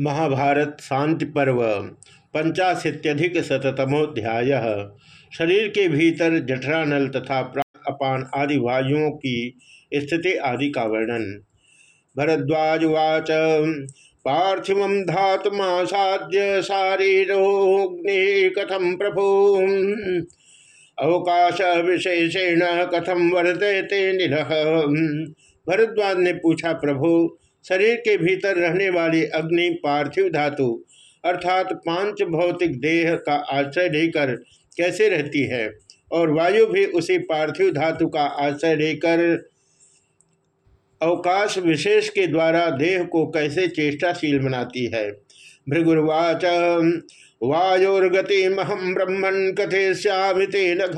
महाभारत शांति पर्व, पंचाशीत्यधिक शतमोध्याय शरीर के भीतर जठरानल तथा अपान आदि वायुओं की स्थिति आदि का वर्णन। भरद्वाज भरद्वाजुवाच, पार्थिव धातुमासाद्य शारीरोग्नि कथम प्रभु? अवकाश विशेषेण कथम वर्तते निरह भरद्वाज ने पूछा, प्रभु शरीर के भीतर रहने वाली अग्नि पार्थिव धातु, अर्थात पाँच भौतिक देह का आश्रय लेकर कैसे रहती है? और वायु भी उसी पार्थिव धातु का आश्रय लेकर अवकाश विशेष के द्वारा देह को कैसे चेष्टाशील बनाती है? भृगुर्वाच वायोर्गति महम ब्रह्मण कथे श्यामिते नघ।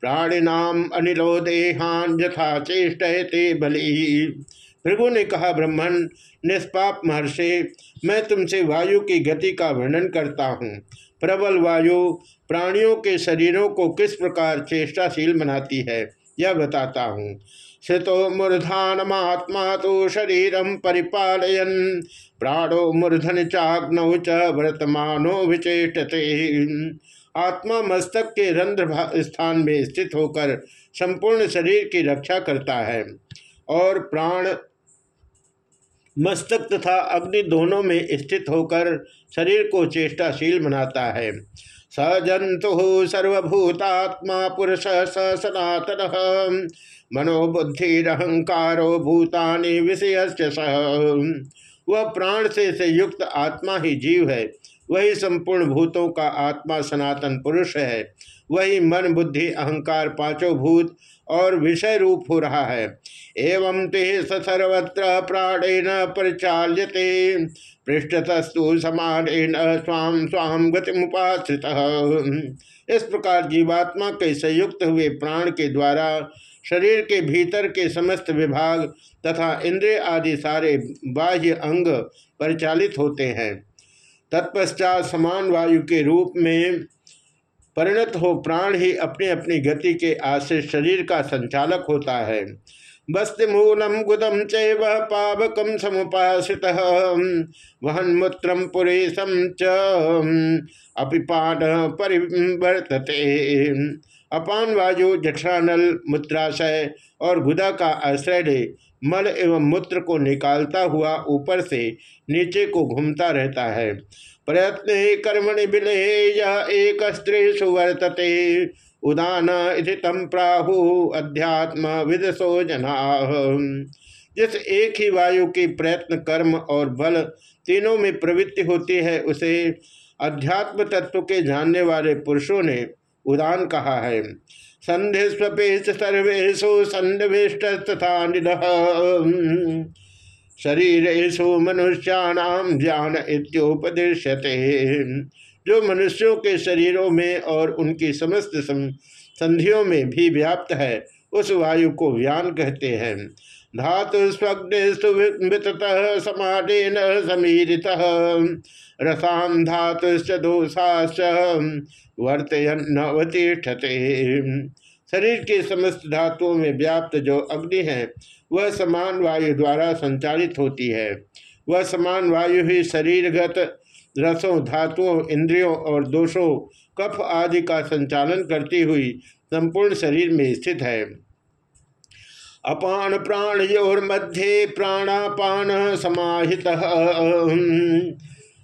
प्राणिनाम अनिलो देहान यथा चेष्टते बलि। भृगु ने कहा ब्रह्मण निष्पाप महर्षि, मैं तुमसे वायु की गति का वर्णन करता हूँ। प्रबल वायु प्राणियों के शरीरों को किस प्रकार चेष्टाशील बनाती है, यह बताता हूँ। श्रितो मूर्धानमात्मा तो शरीरम परिपालयन, प्राणो मूर्धन चाग्नौ च वर्तमानो विचेषते आत्मा मस्तक के रंध्र स्थान में स्थित होकर संपूर्ण शरीर की रक्षा करता है और प्राण मस्तक तथा अग्नि दोनों में स्थित होकर शरीर को चेष्टाशील बनाता है। स जंतु सर्वभूतात्मा पुरुष स सनातन। मनोबुद्धिरहंकारो भूतानि विषय सह वह प्राण से से युक्त आत्मा ही जीव है। वही संपूर्ण भूतों का आत्मा सनातन पुरुष है। वही मन, बुद्धि, अहंकार पाँचों भूत और विषय रूप हो रहा है। एवं ते सर्वत्र प्राणेन परिचाल्यते। पृष्ठतस्तु समानेन स्वाम स्वाम गतिमुपाश्रित। इस प्रकार जीवात्मा के संयुक्त हुए प्राण के द्वारा शरीर के भीतर के समस्त विभाग तथा इंद्रिय आदि सारे बाह्य अंग परिचालित होते हैं। तत्पश्चात समान वायु के रूप में परिणत हो, प्राण ही अपनी अपनी गति के आश्रित शरीर का संचालक होता है। बस्ति मूलम गुदम चैव पावकम समुपासित। वहन मूत्रम पुरेशम च अपिपान परिवर्तते। अपान वायु, जठरानल मूत्राशय और गुदा का आश्रय मल एवं मूत्र को निकालता हुआ ऊपर से नीचे को घूमता रहता है। प्रयत्न कर्मणि बिले एक स्त्री सुवर्तते। उदान तम प्राहु अध्यात्म विदसो जना। जिस एक ही वायु की प्रयत्न, कर्म और बल तीनों में प्रवृत्ति होती है, उसे अध्यात्म तत्व के जानने वाले पुरुषों ने उदान कहा है। संधि स्वपेश सर्वेशु संधिष्ट तथा शरीर मनुष्याण ज्ञान इत्योपदेशते जो मनुष्यों के शरीरों में और उनकी समस्त संधियों में भी व्याप्त है, उस वायु को व्यान कहते हैं। धातु स्वग्निस्तुत समाडेन समीरित। रसाम धातुश्च, दोषाश्च शरीर के समस्त धातुओं में व्याप्त जो अग्नि है, वह समान वायु द्वारा संचालित होती है। वह समान वायु ही शरीरगत रसों, धातुओं, इंद्रियों और दोषों, कफ आदि का संचालन करती हुई संपूर्ण शरीर में स्थित है। अपान प्राण मध्य प्राणापान समाहित।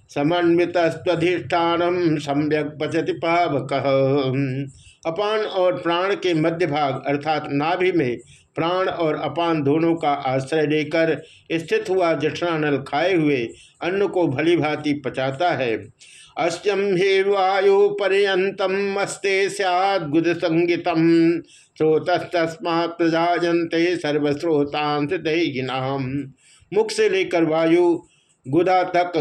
समन्वित स्वधिष्ठान सम्यक पचति पावक। अपान और प्राण के मध्य भाग, अर्थात नाभि में प्राण और अपान दोनों का आश्रय लेकर स्थित हुआ जठरानल खाए हुए अन्न को भली भांति पचाता है। अश्यम हे वायु पर्यतम मस्ते सद संगीतम। स्रोतस्तस्मा प्रजाजंते सर्वस्रोतांत मुख से लेकर वायु गुदा तक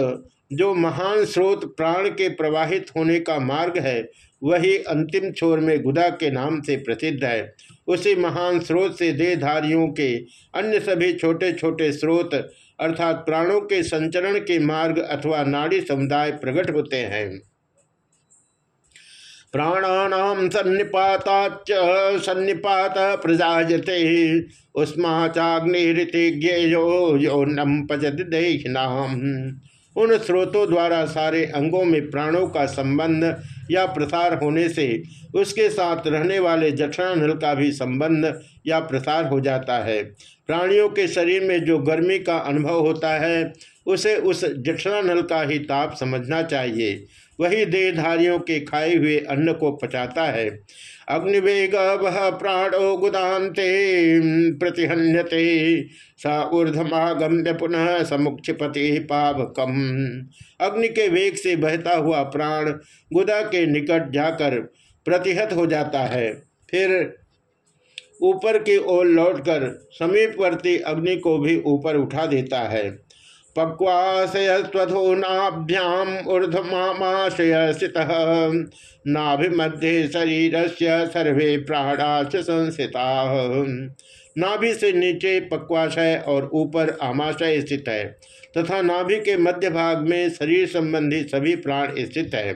जो महान स्रोत प्राण के प्रवाहित होने का मार्ग है, वही अंतिम छोर में गुदा के नाम से प्रसिद्ध है। उसी महान स्रोत से देहधारियों के, अन्य सभी छोटे छोटे स्रोत, अर्थात प्राणों के संचरण के मार्ग अथवा नाड़ी समुदाय प्रकट होते हैं। प्राणानाम सन्निपाताच सन्निपात प्रजाजते उष्मा चाग्निरिति ज्ञेयो, यो नम पचत देहिनाम। उन स्रोतों द्वारा सारे अंगों में प्राणों का संबंध या प्रसार होने से उसके साथ रहने वाले जठरानल का भी संबंध या प्रसार हो जाता है। प्राणियों के शरीर में जो गर्मी का अनुभव होता है, उसे उस जठरानल का ही ताप समझना चाहिए। वही देहधारियों के खाए हुए अन्न को पचाता है। अग्निवेग वह प्राणो गुदाते प्रतिहन्यते। स ऊर्धमागम्य पुनः समुक्षपति पावकम। अग्नि के वेग से बहता हुआ प्राण गुदा के निकट जाकर प्रतिहत हो जाता है। फिर ऊपर की ओर लौटकर समीपवर्ती अग्नि को भी ऊपर उठा देता है। पक्वाशयस्वधूनाभ्याम ऊर्धमाशय स्थित नाभिमध्ये शरीर से सर्वे प्राणाच संस्थिता। नाभि से नीचे पक्वाशय और ऊपर आमाशय स्थित है, तथा नाभि के मध्य भाग में शरीर संबंधी सभी प्राण स्थित है।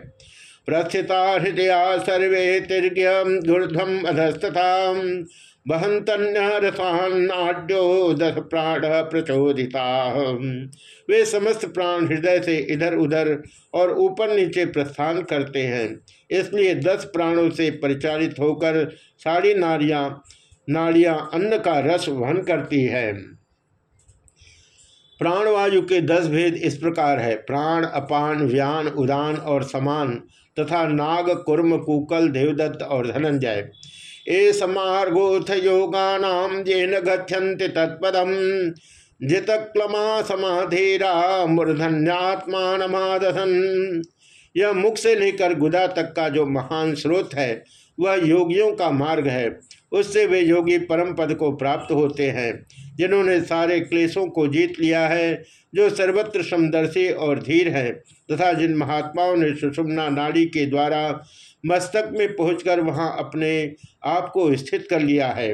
प्रस्थिता हृदया सर्वे तीर्घ्यम अधस्तथा बहंतन्यरसान्नाड्यो दस प्राण प्रचोदिता। वे समस्त प्राण हृदय से इधर उधर और ऊपर नीचे प्रस्थान करते हैं। इसलिए दस प्राणों से परिचालित होकर सारी नारियाँ, नाड़ियाँ अन्न का रस वहन करती है। प्राणवायु के दस भेद इस प्रकार है। प्राण, अपान, व्यान, उदान और समान तथा नाग, कुर्म, कुकल, देवदत्त और धनंजय। ए समार्गोथ योगानाम ये गच्छन्ति तत्पदम। जितक्लमा समाधेरा मूर्धन्यात्मानमादसन यह मुख से लेकर गुदा तक का जो महान स्रोत है, वह योगियों का मार्ग है। उससे वे योगी परम पद को प्राप्त होते हैं, जिन्होंने सारे क्लेशों को जीत लिया है, जो सर्वत्र समदर्शी और धीर है, तथा जिन महात्माओं ने सुषुम्ना नाड़ी के द्वारा मस्तक में पहुंचकर वहाँ अपने आप को स्थित कर लिया है।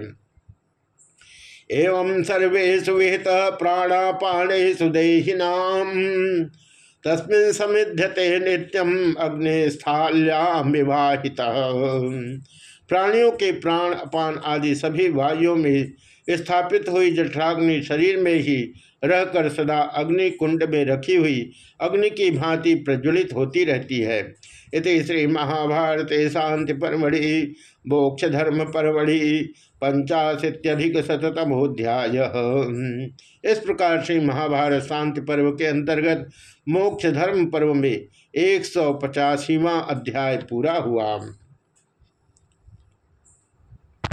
एवं सर्वेशु विहित प्राणापाणेशु देहिनाम तस्मिन समिध्यते नित्यम अग्निस्थाल्याम विवाहित प्राणियों के प्राण, अपान आदि सभी वायुओं में स्थापित हुई जठराग्नि शरीर में ही रहकर सदा अग्नि कुंड में रखी हुई अग्नि की भांति प्रज्वलित होती रहती है। इति श्री महाभारत शांति परमढ़ि, मोक्ष धर्म परमढ़ि, पंचाशीत्यधिक शतमोध्याय इस प्रकार से महाभारत शांति पर्व के अंतर्गत मोक्ष धर्म पर्व में एक सौ अध्याय पूरा हुआ।